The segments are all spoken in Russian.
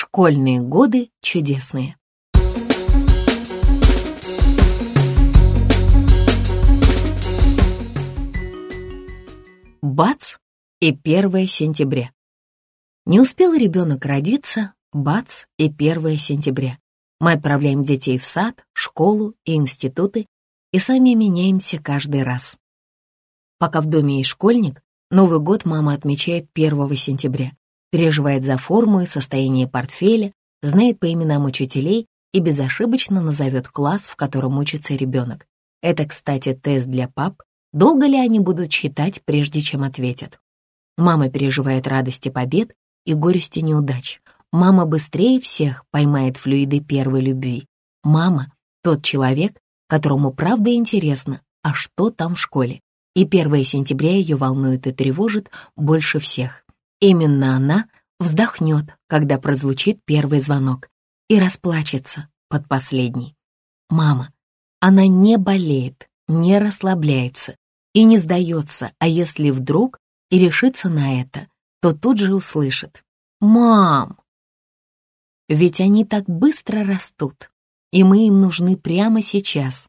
Школьные годы чудесные. Бац! И 1 сентября. Не успел ребенок родиться, бац! И 1 сентября. Мы отправляем детей в сад, школу и институты и сами меняемся каждый раз. Пока в доме есть школьник, Новый год мама отмечает 1 сентября, переживает за форму и состояние портфеля, знает по именам учителей и безошибочно назовет класс, в котором учится ребенок. Это, кстати, тест для пап. Долго ли они будут читать, прежде чем ответят? Мама переживает радости побед и горести неудач. Мама быстрее всех поймает флюиды первой любви. Мама — тот человек, которому правда интересно, а что там в школе. И 1 сентября ее волнует и тревожит больше всех. Именно она вздохнет, когда прозвучит первый звонок, и расплачется под последний. Мама. Она не болеет, не расслабляется и не сдается, а если вдруг и решится на это, то тут же услышит «Мам!». Ведь они так быстро растут, и мы им нужны прямо сейчас.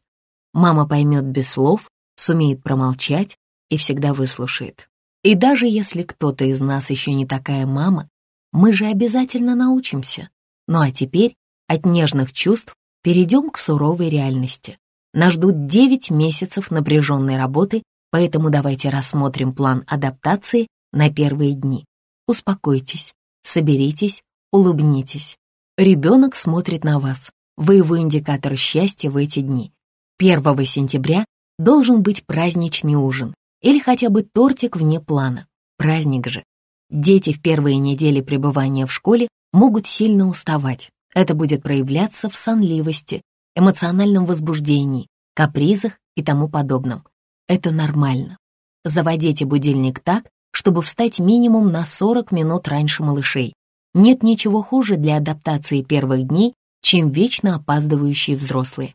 Мама поймет без слов, сумеет промолчать и всегда выслушает. И даже если кто-то из нас еще не такая мама, мы же обязательно научимся. Ну а теперь от нежных чувств перейдем к суровой реальности. Нас ждут 9 месяцев напряженной работы, поэтому давайте рассмотрим план адаптации на первые дни. Успокойтесь, соберитесь, улыбнитесь. Ребенок смотрит на вас. Вы его индикатор счастья в эти дни. 1 сентября должен быть праздничный ужин или хотя бы тортик вне плана. Праздник же. Дети в первые недели пребывания в школе могут сильно уставать. Это будет проявляться в сонливости, эмоциональном возбуждении, капризах и тому подобном. Это нормально. Заводите будильник так, чтобы встать минимум на 40 минут раньше малышей. Нет ничего хуже для адаптации первых дней, чем вечно опаздывающие взрослые.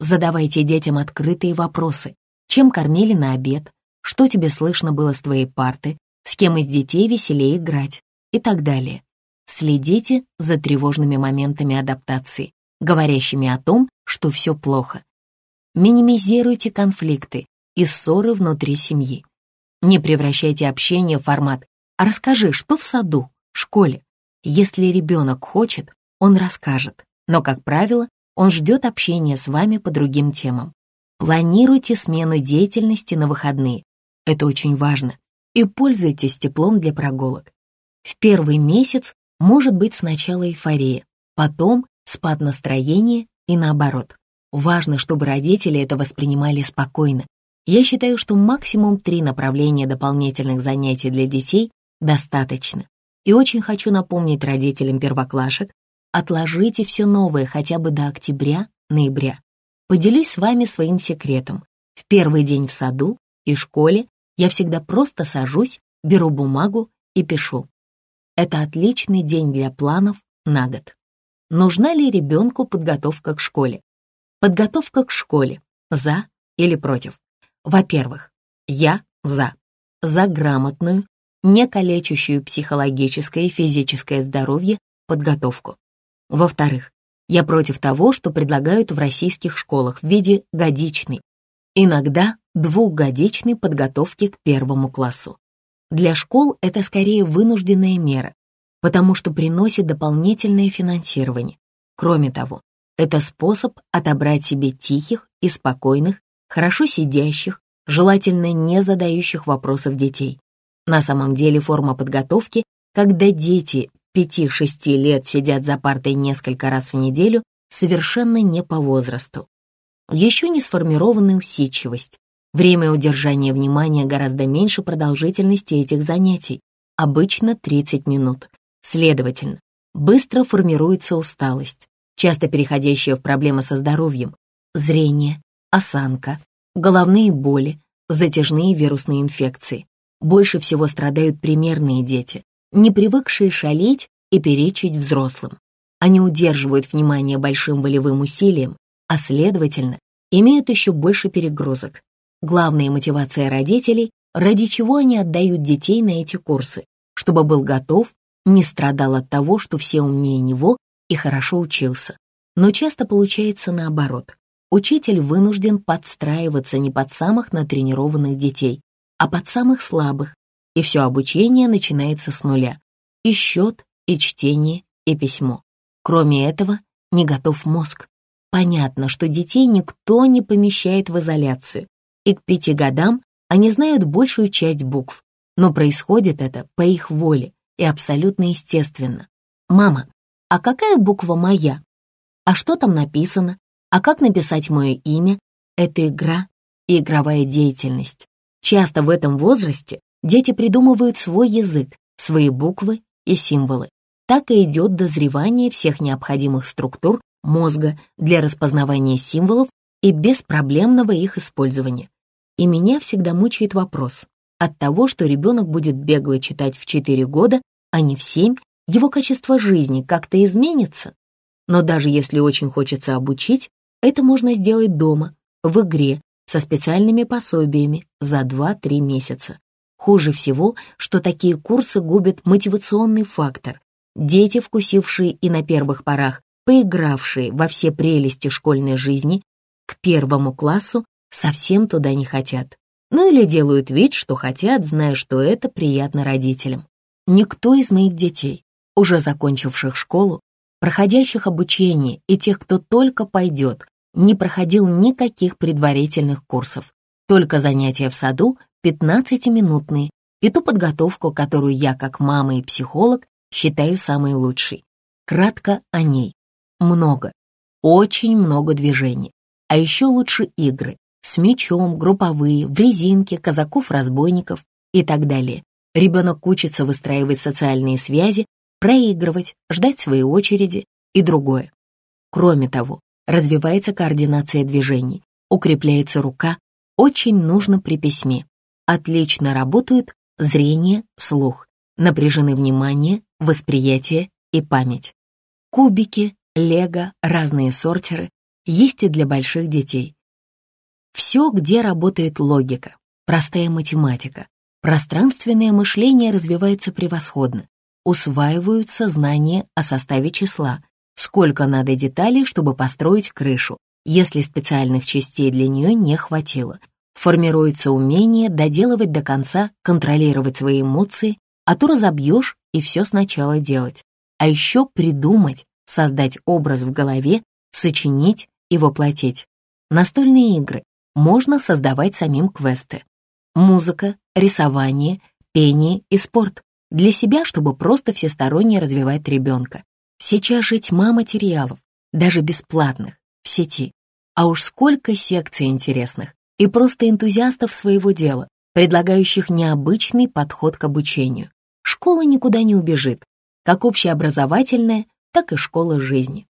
Задавайте детям открытые вопросы. Чем кормили на обед? Что тебе слышно было с твоей парты? С кем из детей веселее играть? И так далее. Следите за тревожными моментами адаптации, говорящими о том, что все плохо. Минимизируйте конфликты и ссоры внутри семьи. Не превращайте общение в формат «А расскажи, что в саду, школе?» Если ребенок хочет, он расскажет, но, как правило, он ждет общения с вами по другим темам. Планируйте смену деятельности на выходные. Это очень важно. И пользуйтесь теплом для прогулок. В первый месяц может быть сначала эйфория, потом спад настроения и наоборот. Важно, чтобы родители это воспринимали спокойно. Я считаю, что максимум три направления дополнительных занятий для детей достаточно. И очень хочу напомнить родителям первоклашек, отложите все новое хотя бы до октября-ноября. Поделюсь с вами своим секретом. В первый день в саду и школе я всегда просто сажусь, беру бумагу и пишу. Это отличный день для планов на год. Нужна ли ребенку подготовка к школе? Подготовка к школе. За или против? Во-первых, я за. За грамотную, не калечащую психологическое и физическое здоровье подготовку. Во-вторых, я против того, что предлагают в российских школах в виде годичной, иногда двухгодичной подготовки к первому классу. Для школ это скорее вынужденная мера, потому что приносит дополнительное финансирование. Кроме того, это способ отобрать себе тихих и спокойных, хорошо сидящих, желательно не задающих вопросов детей. На самом деле форма подготовки, когда дети 5-6 лет сидят за партой несколько раз в неделю, совершенно не по возрасту. Еще не сформирована усидчивость, Время удержания внимания гораздо меньше продолжительности этих занятий, обычно 30 минут. Следовательно, быстро формируется усталость, часто переходящая в проблемы со здоровьем, зрение, осанка, головные боли, затяжные вирусные инфекции. Больше всего страдают примерные дети, не привыкшие шалить и перечить взрослым. Они удерживают внимание большим волевым усилием, а следовательно, имеют еще больше перегрузок. Главная мотивация родителей, ради чего они отдают детей на эти курсы, чтобы был готов не страдал от того, что все умнее него и хорошо учился. Но часто получается наоборот. Учитель вынужден подстраиваться не под самых натренированных детей, а под самых слабых, и все обучение начинается с нуля. И счет, и чтение, и письмо. Кроме этого, не готов мозг. Понятно, что детей никто не помещает в изоляцию, и к пяти годам они знают большую часть букв, но происходит это по их воле и абсолютно естественно. «Мама, а какая буква моя? А что там написано? А как написать мое имя? Это игра и игровая деятельность. Часто в этом возрасте дети придумывают свой язык, свои буквы и символы. Так и идет дозревание всех необходимых структур мозга для распознавания символов и беспроблемного их использования. И меня всегда мучает вопрос. От того, что ребенок будет бегло читать в 4 года, а не в 7, его качество жизни как-то изменится. Но даже если очень хочется обучить, это можно сделать дома, в игре, со специальными пособиями за 2-3 месяца. Хуже всего, что такие курсы губят мотивационный фактор. Дети, вкусившие и на первых порах поигравшие во все прелести школьной жизни, к первому классу совсем туда не хотят. Ну или делают вид, что хотят, зная, что это приятно родителям. Никто из моих детей, уже закончивших школу, проходящих обучение и тех, кто только пойдет, не проходил никаких предварительных курсов, только занятия в саду 15-минутные и ту подготовку, которую я, как мама и психолог, считаю самой лучшей. Кратко о ней. Много, очень много движений. А еще лучше игры с мячом, групповые, в резинке, казаков-разбойников и так далее. Ребенок учится выстраивать социальные связи, проигрывать, ждать своей очереди и другое. Кроме того, развивается координация движений, укрепляется рука, очень нужно при письме. Отлично работают зрение, слух, напряжены внимание, восприятие и память. Кубики, лего, разные сортеры есть и для больших детей. Все, где работает логика, простая математика, пространственное мышление развивается превосходно, усваиваются знания о составе числа, сколько надо деталей, чтобы построить крышу, если специальных частей для нее не хватило. Формируется умение доделывать до конца, контролировать свои эмоции, а то разобьешь и все сначала делать. А еще придумать, создать образ в голове, сочинить и воплотить. Настольные игры можно создавать самим квесты. Музыка, рисование, пение и спорт. Для себя, чтобы просто всесторонне развивать ребенка. Сейчас же тьма материалов, даже бесплатных, в сети. А уж сколько секций интересных и просто энтузиастов своего дела, предлагающих необычный подход к обучению. Школа никуда не убежит, как общеобразовательная, так и школа жизни.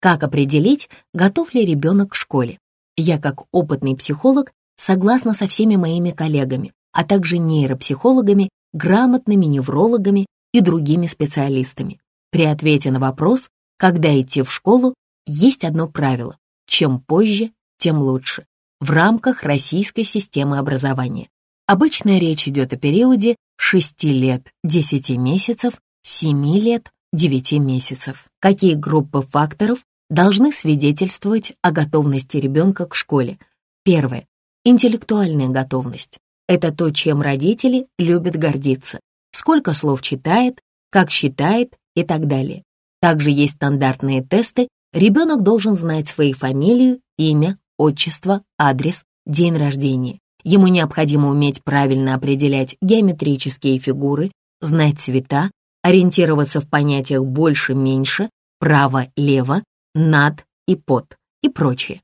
Как определить, готов ли ребенок к школе? Я, как опытный психолог, согласна со всеми моими коллегами, а также нейропсихологами, грамотными неврологами и другими специалистами. При ответе на вопрос, когда идти в школу, есть одно правило. Чем позже, тем лучше. В рамках российской системы образования. Обычно речь идет о периоде 6 лет 10 месяцев, 7 лет 9 месяцев. Какие группы факторов должны свидетельствовать о готовности ребенка к школе? Первое. Интеллектуальная готовность. Это то, чем родители любят гордиться. Сколько слов читает, как считает и так далее. Также есть стандартные тесты. Ребенок должен знать свою фамилию, имя, отчество, адрес, день рождения. Ему необходимо уметь правильно определять геометрические фигуры, знать цвета, ориентироваться в понятиях больше-меньше, право-лево, над и под и прочее.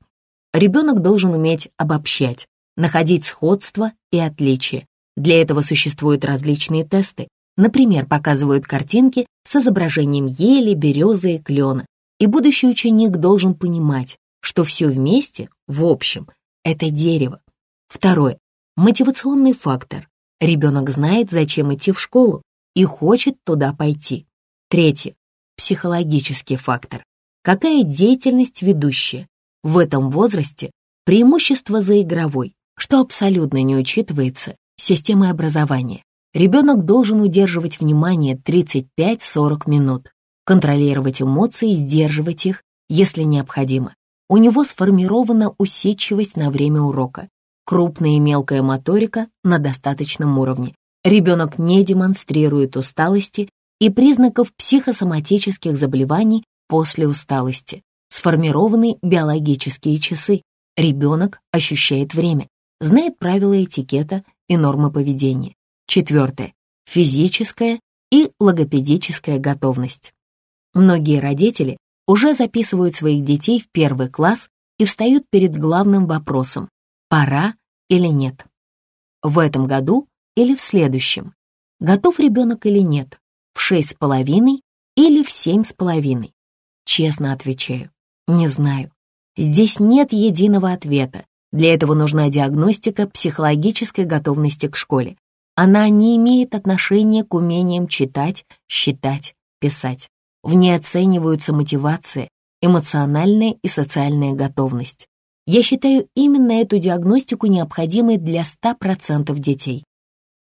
Ребенок должен уметь обобщать, находить сходства и отличия. Для этого существуют различные тесты, Например, показывают картинки с изображением ели, березы и клена. И будущий ученик должен понимать, что все вместе, в общем, это дерево. Второе. Мотивационный фактор. Ребенок знает, зачем идти в школу и хочет туда пойти. Третье. Психологический фактор. Какая деятельность ведущая? В этом возрасте преимущество за игровой, что абсолютно не учитывается системой образования. ребенок должен удерживать внимание 35-40 минут, контролировать эмоции, сдерживать их, если необходимо. У него сформирована усидчивость на время урока, крупная и мелкая моторика на достаточном уровне. Ребенок не демонстрирует усталости и признаков психосоматических заболеваний после усталости. Сформированы биологические часы. Ребенок ощущает время, знает правила этикета и нормы поведения. Четвертое. Физическая и логопедическая готовность. Многие родители уже записывают своих детей в первый класс и встают перед главным вопросом «пора или нет?». В этом году или в следующем? Готов ребенок или нет? В шесть с половиной или в семь с половиной? Честно отвечаю, не знаю. Здесь нет единого ответа. Для этого нужна диагностика психологической готовности к школе. Она не имеет отношения к умениям читать, считать, писать. В ней оцениваются мотивация, эмоциональная и социальная готовность. Я считаю именно эту диагностику необходимой для 100% детей.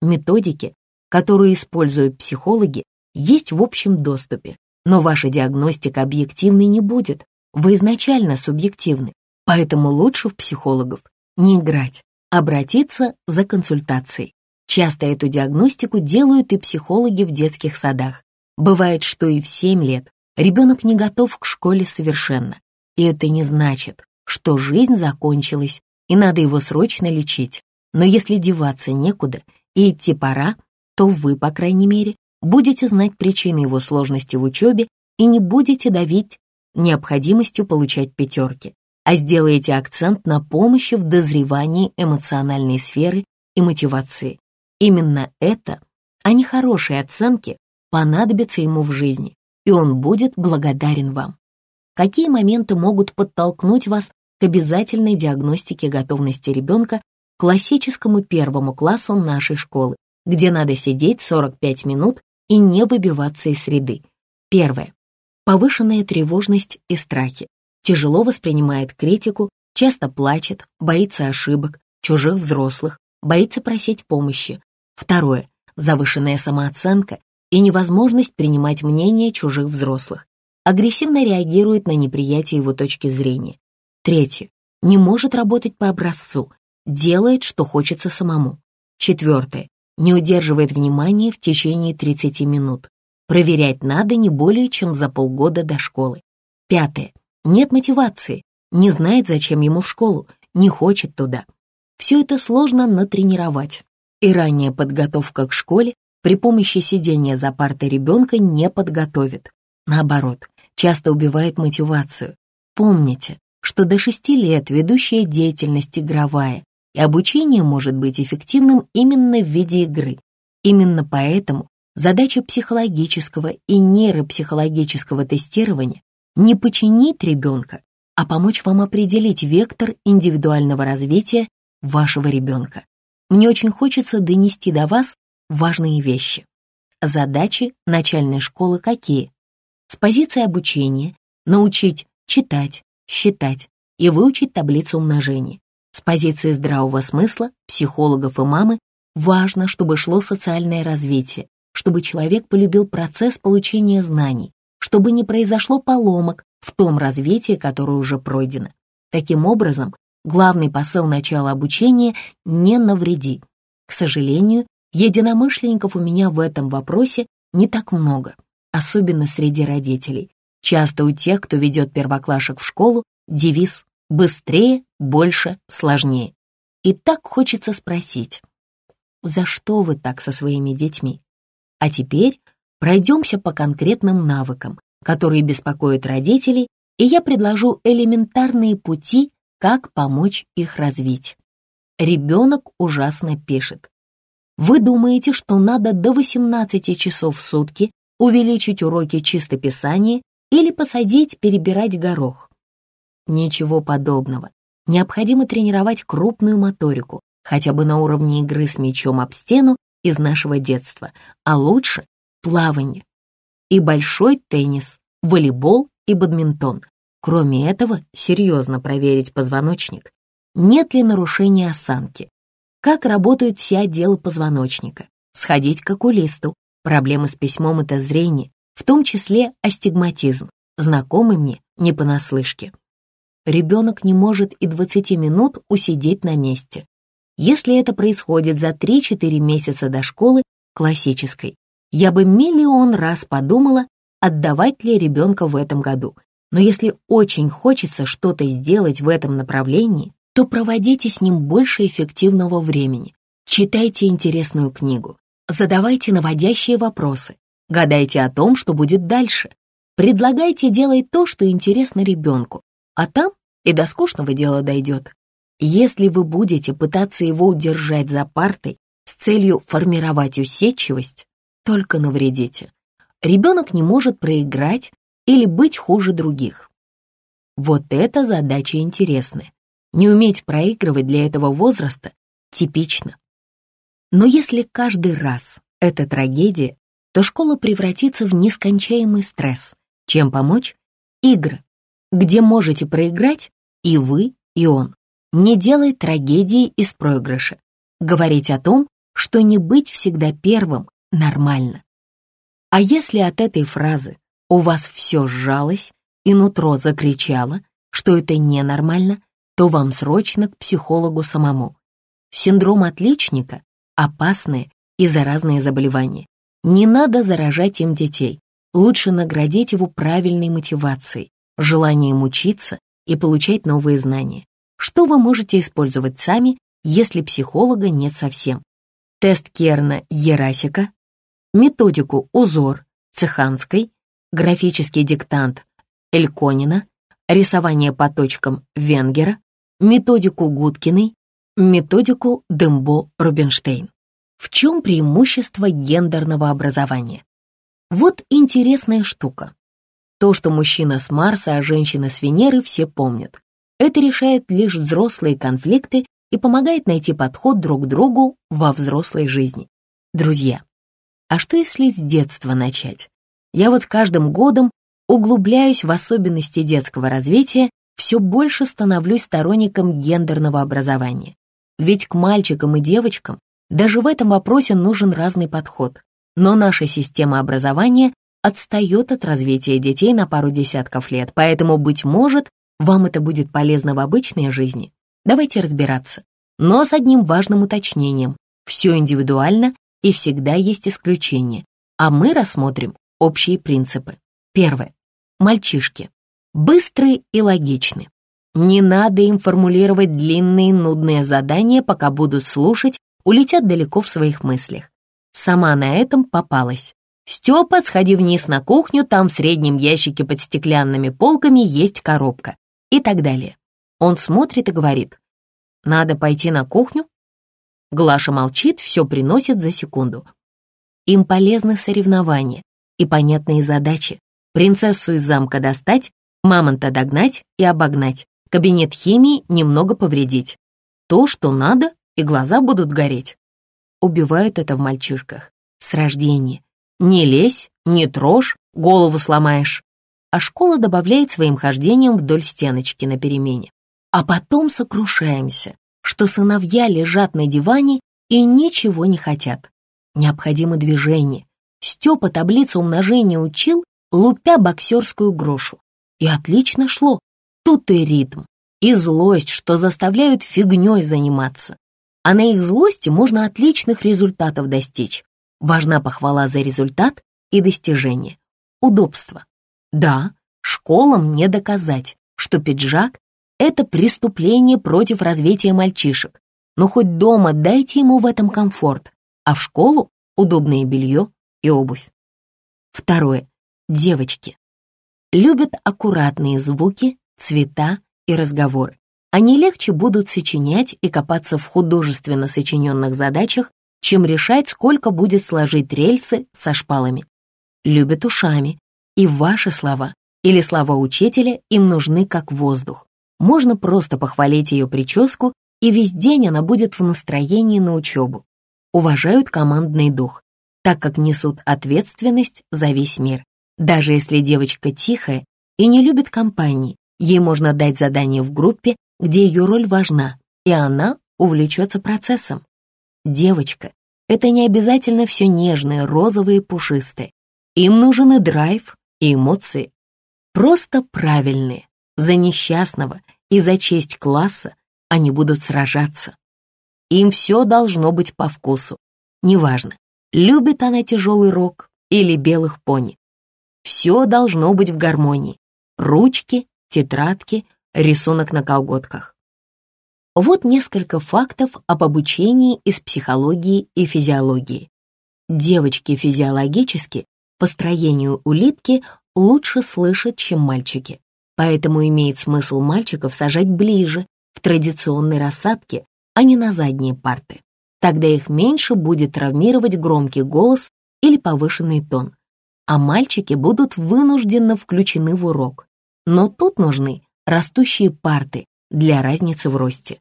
Методики, которые используют психологи, есть в общем доступе, но ваша диагностика объективной не будет, вы изначально субъективны, поэтому лучше в психологов не играть, обратиться за консультацией. Часто эту диагностику делают и психологи в детских садах. Бывает, что и в 7 лет ребенок не готов к школе совершенно. И это не значит, что жизнь закончилась и надо его срочно лечить. Но если деваться некуда и идти пора, то вы, по крайней мере, будете знать причины его сложности в учебе и не будете давить необходимостью получать пятерки, а сделаете акцент на помощи в дозревании эмоциональной сферы и мотивации. Именно это, а не хорошие оценки, понадобится ему в жизни, и он будет благодарен вам. Какие моменты могут подтолкнуть вас к обязательной диагностике готовности ребенка классическому первому классу нашей школы, где надо сидеть 45 минут и не выбиваться из среды. Первое. Повышенная тревожность и страхи. Тяжело воспринимает критику, часто плачет, боится ошибок, чужих взрослых, боится просить помощи. Второе. Завышенная самооценка и невозможность принимать мнение чужих взрослых. Агрессивно реагирует на неприятие его точки зрения. Третье. Не может работать по образцу, делает, что хочется самому. Четвертое. Не удерживает внимания в течение 30 минут. Проверять надо не более чем за полгода до школы. Пятое. Нет мотивации, не знает, зачем ему в школу, не хочет туда. Все это сложно натренировать. И ранняя подготовка к школе при помощи сидения за партой ребенка не подготовит. Наоборот, часто убивает мотивацию. Помните, что до шести лет ведущая деятельность игровая, и обучение может быть эффективным именно в виде игры. Именно поэтому задача психологического и нейропсихологического тестирования не починить ребенка, а помочь вам определить вектор индивидуального развития вашего ребенка. Мне очень хочется донести до вас важные вещи. Задачи начальной школы какие? С позиции обучения научить читать, считать и выучить таблицу умножения. С позиции здравого смысла, психологов и мамы, важно, чтобы шло социальное развитие, чтобы человек полюбил процесс получения знаний, чтобы не произошло поломок в том развитии, которое уже пройдено. Таким образом, главный посыл начала обучения — не навреди. К сожалению, единомышленников у меня в этом вопросе не так много, особенно среди родителей. Часто у тех, кто ведет первоклашек в школу, девиз Быстрее, больше, сложнее. И так хочется спросить, за что вы так со своими детьми? А теперь пройдемся по конкретным навыкам, которые беспокоят родителей, и я предложу элементарные пути, как помочь их развить. Ребенок ужасно пишет. Вы думаете, что надо до 18 часов в сутки увеличить уроки чистописания или посадить перебирать горох? Ничего подобного. Необходимо тренировать крупную моторику, хотя бы на уровне игры с мячом об стену из нашего детства, а лучше плавание. И большой теннис, волейбол и бадминтон. Кроме этого, серьезно проверить позвоночник. Нет ли нарушения осанки? Как работают все отделы позвоночника? сходить к окулисту. Проблемы с письмом — это зрение, в том числе астигматизм, знакомый мне не понаслышке. Ребенок не может и 20 минут усидеть на месте. Если это происходит за 3-4 месяца до школы классической, я бы миллион раз подумала, отдавать ли ребенка в этом году. Но если очень хочется что-то сделать в этом направлении, то проводите с ним больше эффективного времени. Читайте интересную книгу, задавайте наводящие вопросы, гадайте о том, что будет дальше. Предлагайте делать то, что интересно ребенку, а там и до скучного дела дойдет. Если вы будете пытаться его удержать за партой с целью формировать усидчивость, только навредите. Ребенок не может проиграть или быть хуже других. Вот эта задача интересная. Не уметь проигрывать для этого возраста типично. Но если каждый раз это трагедия, то школа превратится в нескончаемый стресс. Чем помочь? Игры, где можете проиграть и вы, и он. Не делай трагедии из проигрыша. Говорить о том, что не быть всегда первым, нормально. А если от этой фразы у вас все сжалось и нутро закричало, что это ненормально, то вам срочно к психологу самому. Синдром отличника опасные и заразные заболевания. Не надо заражать им детей. Лучше наградить его правильной мотивацией, желанием учиться и получать новые знания. Что вы можете использовать сами, если психолога нет совсем? Тест Керна-Ерасика, методику УЗОР Цеханской, графический диктант Эльконина, рисование по точкам Венгера, методику Гудкиной, методику Дембо-Рубинштейн. В чем преимущество гендерного образования? Вот интересная штука. То, что мужчина с Марса, а женщина с Венеры, все помнят. Это решает лишь взрослые конфликты и помогает найти подход друг к другу во взрослой жизни. Друзья, а что если с детства начать? Я вот каждым годом углубляюсь в особенности детского развития, все больше становлюсь сторонником гендерного образования. Ведь к мальчикам и девочкам даже в этом вопросе нужен разный подход. Но наша система образования отстает от развития детей на пару десятков лет, поэтому, быть может, вам это будет полезно в обычной жизни. Давайте разбираться. Но с одним важным уточнением. Все индивидуально и всегда есть исключения. А мы рассмотрим общие принципы. Первое. Мальчишки. Быстрые и логичны. Не надо им формулировать длинные нудные задания, пока будут слушать, улетят далеко в своих мыслях. Сама на этом попалась. «Степа, сходи вниз на кухню, там в среднем ящике под стеклянными полками есть коробка». И так далее. Он смотрит и говорит, «Надо пойти на кухню?» Глаша молчит, все приносит за секунду. Им полезны соревнования и понятные задачи. Принцессу из замка достать, мамонта догнать и обогнать кабинет химии немного повредить. То, что надо, и глаза будут гореть. Убивают это в мальчишках. С рождения. Не лезь, не трожь, голову сломаешь. А школа добавляет своим хождением вдоль стеночки на перемене. А потом сокрушаемся, что сыновья лежат на диване и ничего не хотят. Необходимо движение. Степа таблицу умножения учил, лупя боксерскую грушу. И отлично шло. Тут и ритм, и злость, что заставляют фигней заниматься. А на их злости можно отличных результатов достичь. Важна похвала за результат и достижение. Удобство. Да, школам не доказать, что пиджак — это преступление против развития мальчишек. Но хоть дома дайте ему в этом комфорт, а в школу — удобное белье и обувь. Второе. Девочки. Любят аккуратные звуки, цвета и разговоры. Они легче будут сочинять и копаться в художественно сочиненных задачах, чем решать, сколько будет сложить рельсы со шпалами. Любят ушами, и ваши слова или слова учителя им нужны как воздух. Можно просто похвалить ее прическу, и весь день она будет в настроении на учебу. Уважают командный дух, так как несут ответственность за весь мир. Даже если девочка тихая и не любит компании, Ей можно дать задание в группе, где ее роль важна, и она увлечется процессом. Девочка, Это не обязательно все нежное, розовое и пушистое. Им нужен и драйв, и эмоции. Просто правильные. За несчастного и за честь класса они будут сражаться. Им все должно быть по вкусу. Неважно, любит она тяжелый рок или белых пони. Все должно быть в гармонии. Ручки, тетрадки, рисунок на колготках. Вот несколько фактов об обучении из психологии и физиологии. Девочки физиологически по строению улитки лучше слышат, чем мальчики. Поэтому имеет смысл мальчиков сажать ближе, в традиционной рассадке, а не на задние парты. Тогда их меньше будет травмировать громкий голос или повышенный тон, а мальчики будут вынужденно включены в урок. Но тут нужны растущие парты для разницы в росте.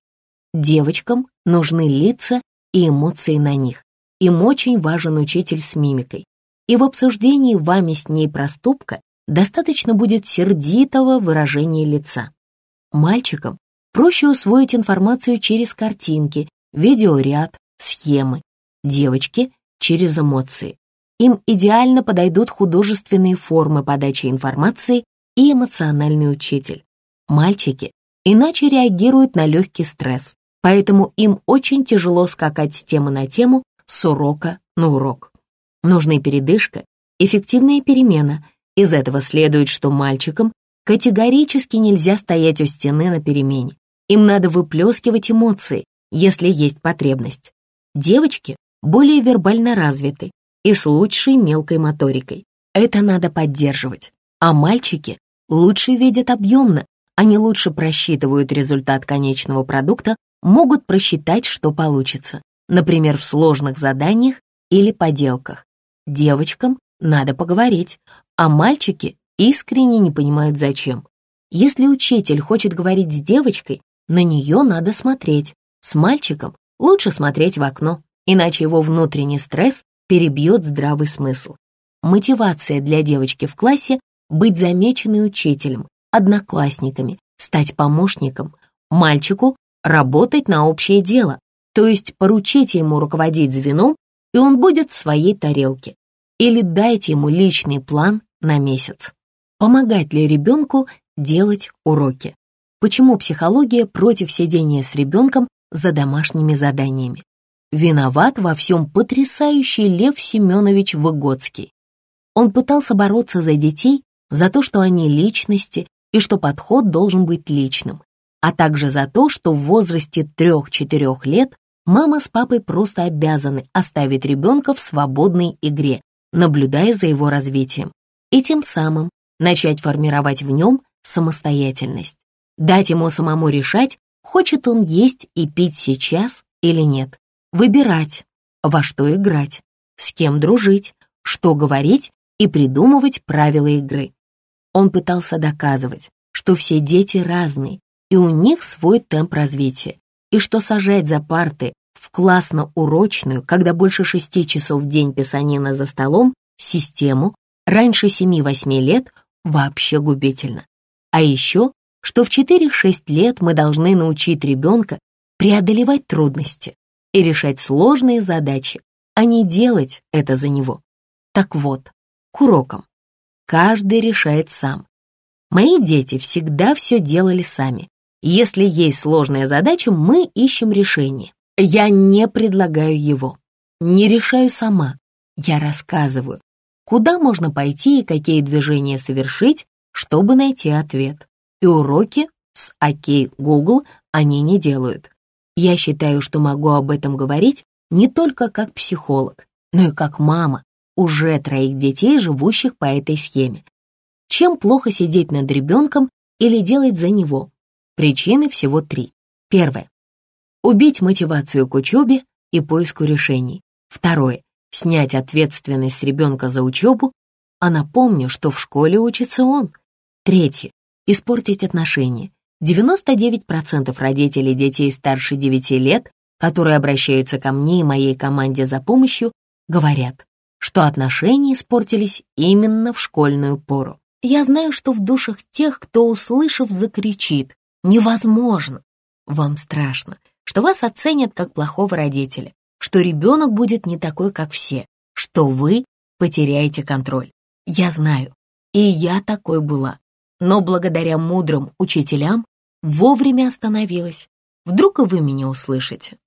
Девочкам нужны лица и эмоции на них. Им очень важен учитель с мимикой. И в обсуждении вами с ней проступка достаточно будет сердитого выражения лица. Мальчикам проще усвоить информацию через картинки, видеоряд, схемы. Девочки — через эмоции. Им идеально подойдут художественные формы подачи информации и эмоциональный учитель. Мальчики иначе реагируют на легкий стресс, поэтому им очень тяжело скакать с темы на тему, с урока на урок. Нужны передышка, эффективная перемена. Из этого следует, что мальчикам категорически нельзя стоять у стены на перемене. Им надо выплескивать эмоции, если есть потребность. Девочки более вербально развиты и с лучшей мелкой моторикой. Это надо поддерживать. А мальчики лучше видят объемно, они лучше просчитывают результат конечного продукта, могут просчитать, что получится, например, в сложных заданиях или поделках. Девочкам надо поговорить, а мальчики искренне не понимают зачем. Если учитель хочет говорить с девочкой, на нее надо смотреть. С мальчиком лучше смотреть в окно, иначе его внутренний стресс перебьет здравый смысл. Мотивация для девочки в классе — быть замеченной учителем, одноклассниками, стать помощником, мальчику работать на общее дело, то есть поручите ему руководить звеном, и он будет в своей тарелке. Или дайте ему личный план на месяц. Помогать ли ребенку делать уроки? Почему психология против сидения с ребенком за домашними заданиями? Виноват во всем потрясающий Лев Семенович Выгодский. Он пытался бороться за детей, за то, что они личности, и что подход должен быть личным, а также за то, что в возрасте 3-4 лет мама с папой просто обязаны оставить ребенка в свободной игре, наблюдая за его развитием, и тем самым начать формировать в нем самостоятельность, дать ему самому решать, хочет он есть и пить сейчас или нет, выбирать, во что играть, с кем дружить, что говорить и придумывать правила игры. Он пытался доказывать, что все дети разные, и у них свой темп развития, и что сажать за парты в классно-урочную, когда больше шести часов в день писанина за столом, систему раньше 7-8 лет вообще губительно. А еще, что в 4-6 лет мы должны научить ребенка преодолевать трудности и решать сложные задачи, а не делать это за него. Так вот, к урокам. Каждый решает сам. Мои дети всегда все делали сами. Если есть сложная задача, мы ищем решение. Я не предлагаю его, не решаю сама. Я рассказываю, куда можно пойти и какие движения совершить, чтобы найти ответ. И уроки с «Окей, Google» они не делают. Я считаю, что могу об этом говорить не только как психолог, но и как мама, уже троих детей, живущих по этой схеме. Чем плохо сидеть над ребенком или делать за него? Причины всего три. Первое. Убить мотивацию к учебе и поиску решений. Второе. Снять ответственность ребенка за учебу, а напомню, что в школе учится он. Третье. Испортить отношения. 99% родителей детей старше 9 лет, которые обращаются ко мне и моей команде за помощью, говорят, что отношения испортились именно в школьную пору. Я знаю, что в душах тех, кто, услышав, закричит «Невозможно!» Вам страшно, что вас оценят как плохого родителя, что ребенок будет не такой, как все, что вы потеряете контроль. Я знаю, и я такой была. Но благодаря мудрым учителям вовремя остановилась. Вдруг и вы меня услышите.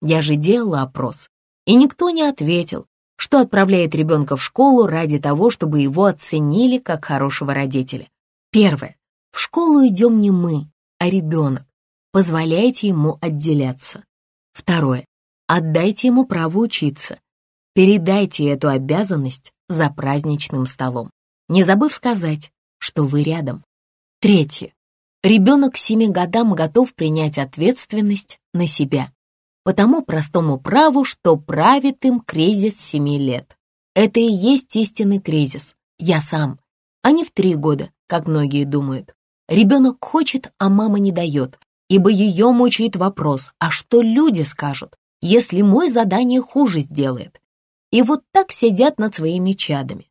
Я же делала опрос, и никто не ответил, что отправляет ребенка в школу ради того, чтобы его оценили как хорошего родителя. Первое. В школу идем не мы, а ребенок. Позволяйте ему отделяться. Второе. Отдайте ему право учиться. Передайте эту обязанность за праздничным столом, не забыв сказать, что вы рядом. Третье. Ребенок к семи годам готов принять ответственность на себя по тому простому праву, что правит им кризис семи лет. Это и есть истинный кризис. Я сам, а не в три года, как многие думают. Ребенок хочет, а мама не дает, ибо ее мучает вопрос, а что люди скажут, если мой задание хуже сделает? И вот так сидят над своими чадами.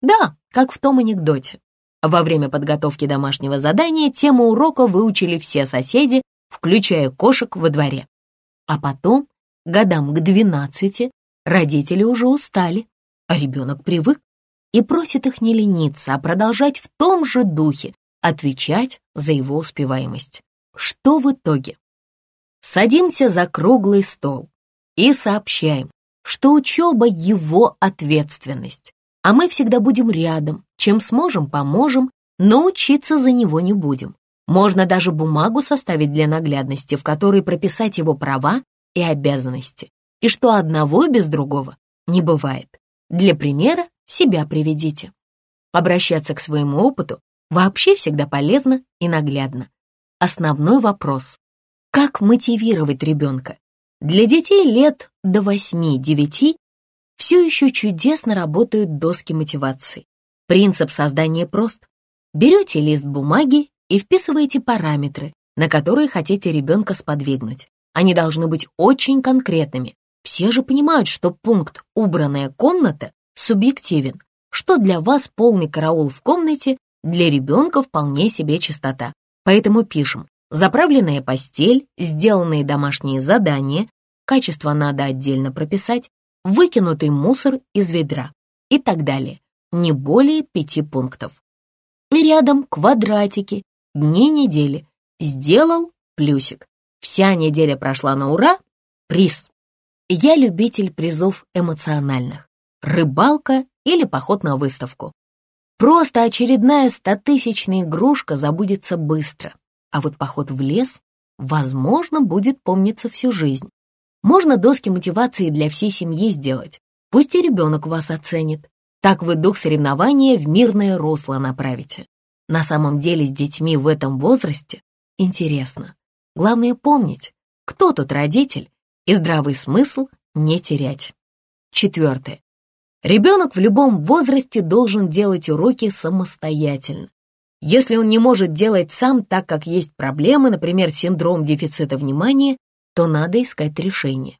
Да, как в том анекдоте. Во время подготовки домашнего задания тему урока выучили все соседи, включая кошек во дворе. А потом, годам к двенадцати, родители уже устали, а ребенок привык и просит их не лениться, а продолжать в том же духе, отвечать за его успеваемость. Что в итоге? Садимся за круглый стол и сообщаем, что учеба — его ответственность, а мы всегда будем рядом, чем сможем, поможем, но учиться за него не будем. Можно даже бумагу составить для наглядности, в которой прописать его права и обязанности, и что одного без другого не бывает. Для примера себя приведите. Обращаться к своему опыту вообще всегда полезно и наглядно. Основной вопрос – как мотивировать ребенка? Для детей лет до 8-9 все еще чудесно работают доски мотивации. Принцип создания прост. Берете лист бумаги и вписываете параметры, на которые хотите ребенка сподвигнуть. Они должны быть очень конкретными. Все же понимают, что пункт «убранная комната» субъективен, что для вас полный караул в комнате, для ребенка вполне себе чистота. Поэтому пишем «заправленная постель», «сделанные домашние задания», качество надо отдельно прописать, «выкинутый мусор из ведра» и так далее. Не более пяти пунктов. И рядом квадратики, дни недели. Сделал плюсик. Вся неделя прошла на ура. Приз. Я любитель призов эмоциональных. Рыбалка или поход на выставку. Просто очередная стотысячная игрушка забудется быстро. А вот поход в лес, возможно, будет помниться всю жизнь. Можно доски мотивации для всей семьи сделать. Пусть и ребенок вас оценит. Так вы дух соревнования в мирное русло направите. На самом деле с детьми в этом возрасте интересно. Главное помнить, кто тут родитель, и здравый смысл не терять. Четвертое. Ребенок в любом возрасте должен делать уроки самостоятельно. Если он не может делать сам, так как есть проблемы, например, синдром дефицита внимания, то надо искать решение.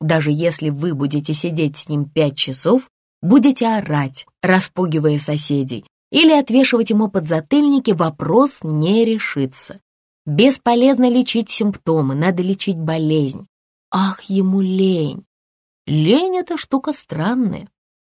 Даже если вы будете сидеть с ним пять часов, будете орать, распугивая соседей, или отвешивать ему подзатыльники, вопрос не решится. Бесполезно лечить симптомы, надо лечить болезнь. Ах, ему лень. Лень — это штука странная.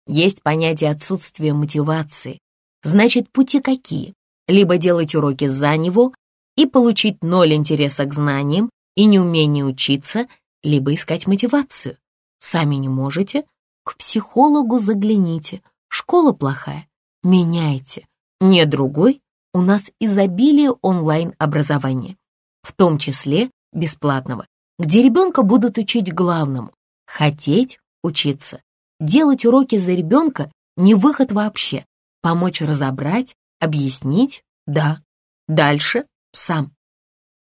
Есть понятие отсутствия мотивации. Значит, пути какие? Либо делать уроки за него и получить ноль интереса к знаниям и неумение учиться, либо искать мотивацию. Сами не можете? К психологу загляните. Школа плохая меняйте. Не другой, у нас изобилие онлайн-образования, в том числе бесплатного, где ребенка будут учить главному — хотеть учиться. Делать уроки за ребенка — не выход вообще. Помочь разобрать, объяснить — да. Дальше — сам.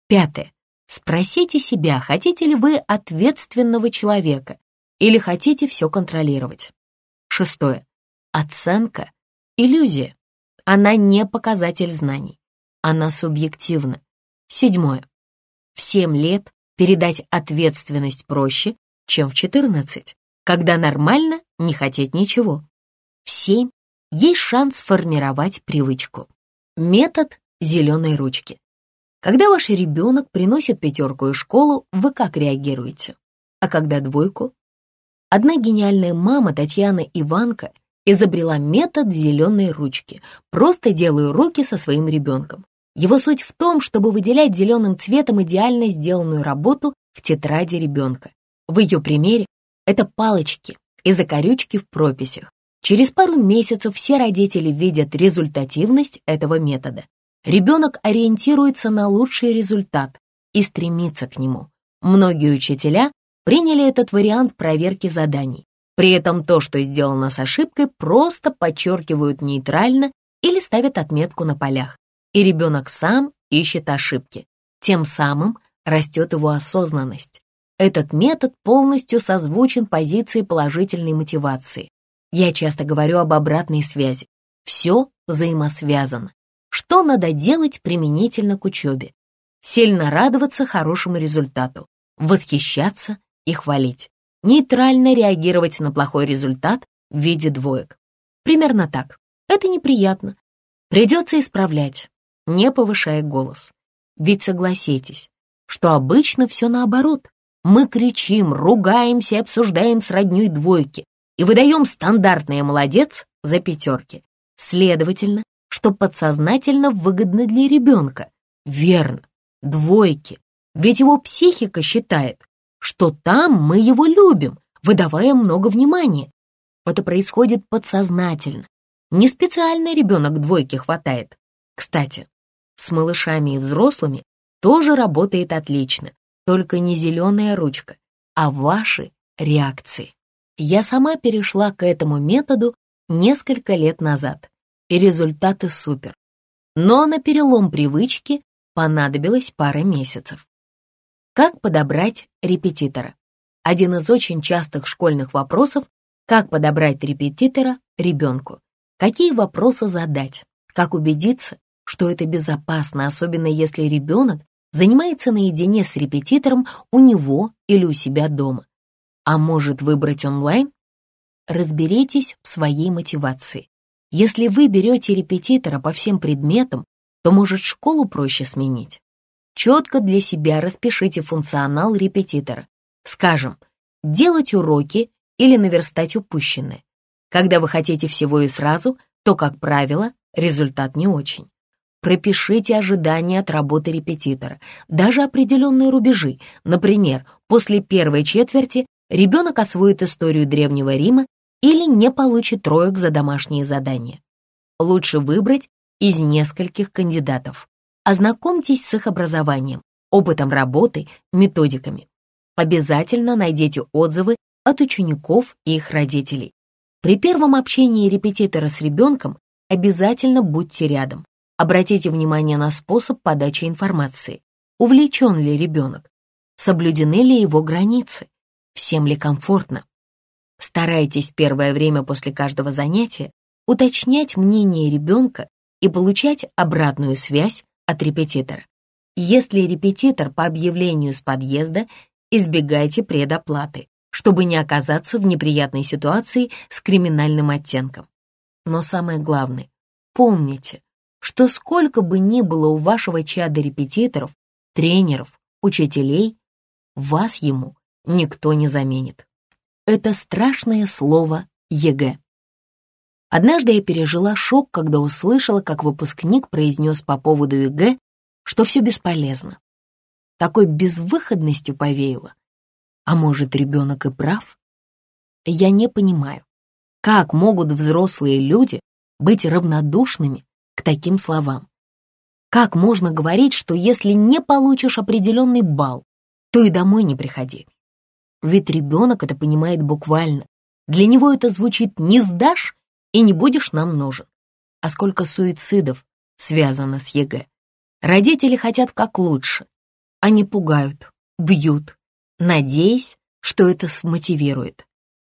Пятое. Спросите себя, хотите ли вы ответственного человека или хотите все контролировать. Шестое. Оценка Иллюзия. Она не показатель знаний. Она субъективна. Седьмое. В семь лет передать ответственность проще, чем в 14, когда нормально не хотеть ничего. В семь есть шанс формировать привычку. Метод зеленой ручки. Когда ваш ребенок приносит пятерку из школы, вы как реагируете? а когда двойку. Одна гениальная мама, Татьяна Иванка, изобрела метод зеленой ручки. Просто делаю руки со своим ребенком. Его суть в том, чтобы выделять зеленым цветом идеально сделанную работу в тетради ребенка. В ее примере это палочки и закорючки в прописях. Через пару месяцев все родители видят результативность этого метода. Ребенок ориентируется на лучший результат и стремится к нему. Многие учителя приняли этот вариант проверки заданий. При этом то, что сделано с ошибкой, просто подчеркивают нейтрально или ставят отметку на полях. И ребенок сам ищет ошибки. Тем самым растет его осознанность. Этот метод полностью созвучен позиции положительной мотивации. Я часто говорю об обратной связи. Все взаимосвязано. Что надо делать применительно к учебе? Сильно радоваться хорошему результату, восхищаться и хвалить. Нейтрально реагировать на плохой результат в виде двоек. Примерно так. Это неприятно. Придется исправлять, не повышая голос. Ведь согласитесь, что обычно все наоборот. Мы кричим, ругаемся обсуждаем с роднёй двойки и выдаем стандартное «молодец» за пятерки. Следовательно, что подсознательно выгодно для ребенка. Верно, двойки. Ведь его психика считает, что там мы его любим, выдавая много внимания. Это происходит подсознательно. Не специально ребенок двойки хватает. Кстати, с малышами и взрослыми тоже работает отлично, только не зеленая ручка, а ваши реакции. Я сама перешла к этому методу несколько лет назад, и результаты супер. Но на перелом привычки понадобилось пара месяцев. Как подобрать репетитора? Один из очень частых школьных вопросов — как подобрать репетитора ребенку? Какие вопросы задать? Как убедиться, что это безопасно, особенно если ребенок занимается наедине с репетитором у него или у себя дома. А может выбрать онлайн? Разберитесь в своей мотивации. Если вы берете репетитора по всем предметам, то, может, школу проще сменить. Четко для себя распишите функционал репетитора. Скажем, делать уроки или наверстать упущенное. Когда вы хотите всего и сразу, то, как правило, результат не очень. Пропишите ожидания от работы репетитора, даже определенные рубежи. Например, после первой четверти ребенок освоит историю Древнего Рима или не получит троек за домашние задания. Лучше выбрать из нескольких кандидатов. Ознакомьтесь с их образованием, опытом работы, методиками. Обязательно найдите отзывы от учеников и их родителей. При первом общении репетитора с ребенком обязательно будьте рядом. Обратите внимание на способ подачи информации. Увлечен ли ребенок? Соблюдены ли его границы? Всем ли комфортно? Старайтесь первое время после каждого занятия уточнять мнение ребенка и получать обратную связь от репетитора. Если репетитор по объявлению с подъезда, избегайте предоплаты, чтобы не оказаться в неприятной ситуации с криминальным оттенком. Но самое главное, помните, что сколько бы ни было у вашего чада репетиторов, тренеров, учителей, вас ему никто не заменит. Это страшное слово ЕГЭ. Однажды я пережила шок, когда услышала, как выпускник произнес по поводу ЕГЭ, что все бесполезно. Такой безвыходностью повеяло. А может, ребенок и прав? Я не понимаю, как могут взрослые люди быть равнодушными к таким словам. Как можно говорить, что если не получишь определенный балл, то и домой не приходи? Ведь ребенок это понимает буквально. Для него это звучит «не сдашь» и «не будешь нам нужен». А сколько суицидов связано с ЕГЭ? Родители хотят как лучше. Они пугают, бьют, надеясь, что это смотивирует.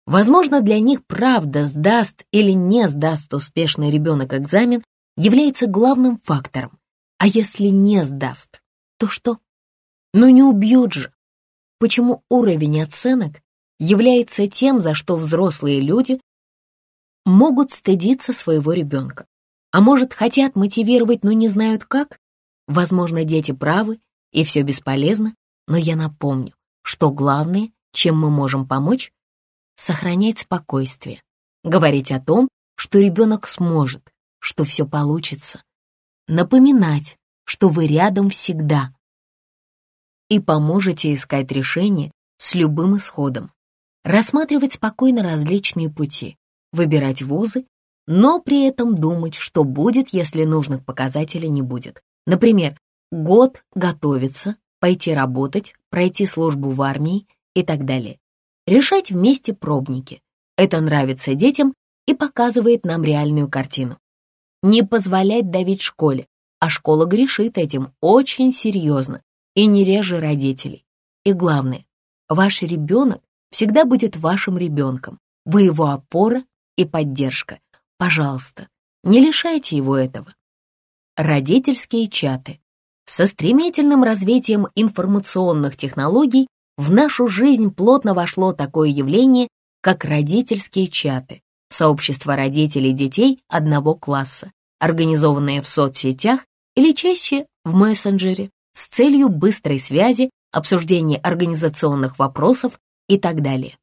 Возможно, для них правда, сдаст или не сдаст успешный ребенок экзамен, является главным фактором. А если не сдаст, то что? Ну не убьют же. Почему уровень оценок является тем, за что взрослые люди могут стыдиться своего ребенка? А может, хотят мотивировать, но не знают как? Возможно, дети правы, и все бесполезно, но я напомню, что главное чем мы можем помочь? Сохранять спокойствие, говорить о том, что ребенок сможет, что все получится, напоминать, что вы рядом всегда и поможете искать решение с любым исходом, рассматривать спокойно различные пути, выбирать вузы, но при этом думать, что будет, если нужных показателей не будет. Например, год готовиться, пойти работать, пройти службу в армии и так далее. Решать вместе пробники. Это нравится детям и показывает нам реальную картину. Не позволять давить школе, а школа грешит этим очень серьезно и не реже родителей. И главное, ваш ребенок всегда будет вашим ребенком, вы его опора и поддержка. Пожалуйста, не лишайте его этого. Родительские чаты. Со стремительным развитием информационных технологий в нашу жизнь плотно вошло такое явление, как родительские чаты, сообщество родителей детей одного класса, организованные в соцсетях или чаще в мессенджере с целью быстрой связи, обсуждения организационных вопросов и так далее.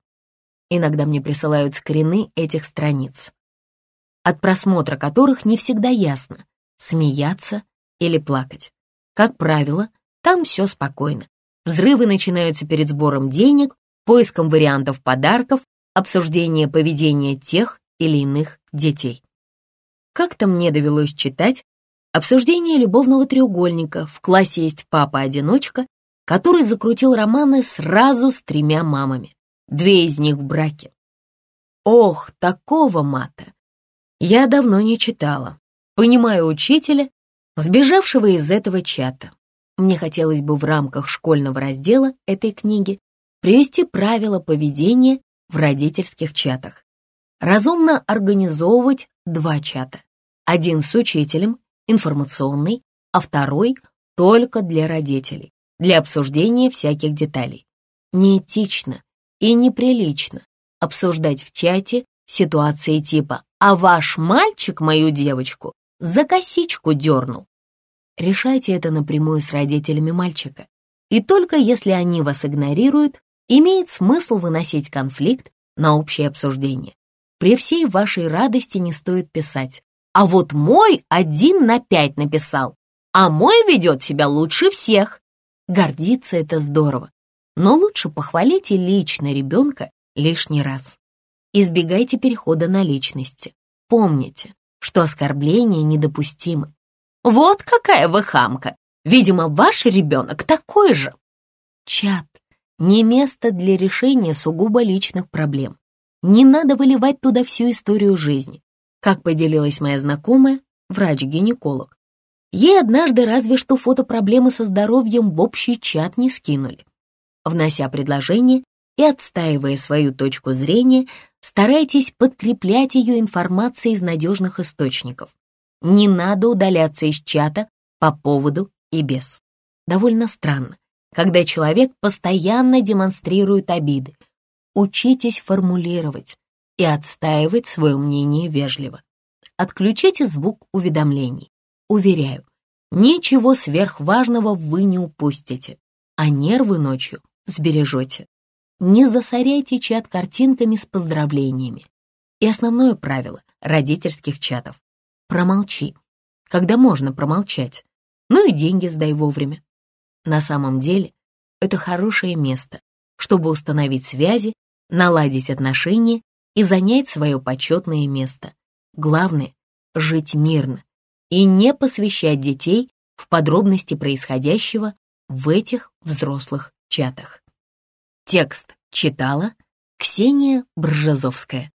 Иногда мне присылают скрины этих страниц, от просмотра которых не всегда ясно, смеяться или плакать. Как правило, там все спокойно. Взрывы начинаются перед сбором денег, поиском вариантов подарков, обсуждение поведения тех или иных детей. Как-то мне довелось читать обсуждение любовного треугольника. В классе есть папа-одиночка, который закрутил романы сразу с тремя мамами. Две из них в браке. Ох, такого мата я давно не читала. Понимаю учителя, сбежавшего из этого чата. Мне хотелось бы в рамках школьного раздела этой книги привести правила поведения в родительских чатах. Разумно организовывать два чата. Один с учителем, информационный, а второй только для родителей, для обсуждения всяких деталей. Неэтично и неприлично обсуждать в чате ситуации типа «А ваш мальчик мою девочку за косичку дернул». Решайте это напрямую с родителями мальчика. И только если они вас игнорируют, имеет смысл выносить конфликт на общее обсуждение. При всей вашей радости не стоит писать. А вот мой один на пять написал, а мой ведет себя лучше всех. Гордиться это здорово, но лучше похвалите лично ребенка лишний раз. Избегайте перехода на личности. Помните, что оскорбления недопустимы. Вот какая вы хамка! Видимо, ваш ребенок такой же. Чат — не место для решения сугубо личных проблем. Не надо выливать туда всю историю жизни. Как поделилась моя знакомая, врач-гинеколог. Ей однажды разве что фото проблемы со здоровьем в общий чат не скинули. Внося предложение и отстаивая свою точку зрения, старайтесь подкреплять ее информацией из надежных источников. Не надо удаляться из чата по поводу и без. Довольно странно, когда человек постоянно демонстрирует обиды, Учитесь формулировать и отстаивать свое мнение вежливо. Отключите звук уведомлений. Уверяю, ничего сверхважного вы не упустите, а нервы ночью сбережете. Не засоряйте чат картинками с поздравлениями. И основное правило родительских чатов — промолчи, когда можно промолчать. Ну и деньги сдай вовремя. На самом деле это хорошее место, чтобы установить связи, наладить отношения и занять свое почетное место. Главное — жить мирно и не посвящать детей в подробности происходящего в этих взрослых чатах. Текст читала Ксения Бржазовская.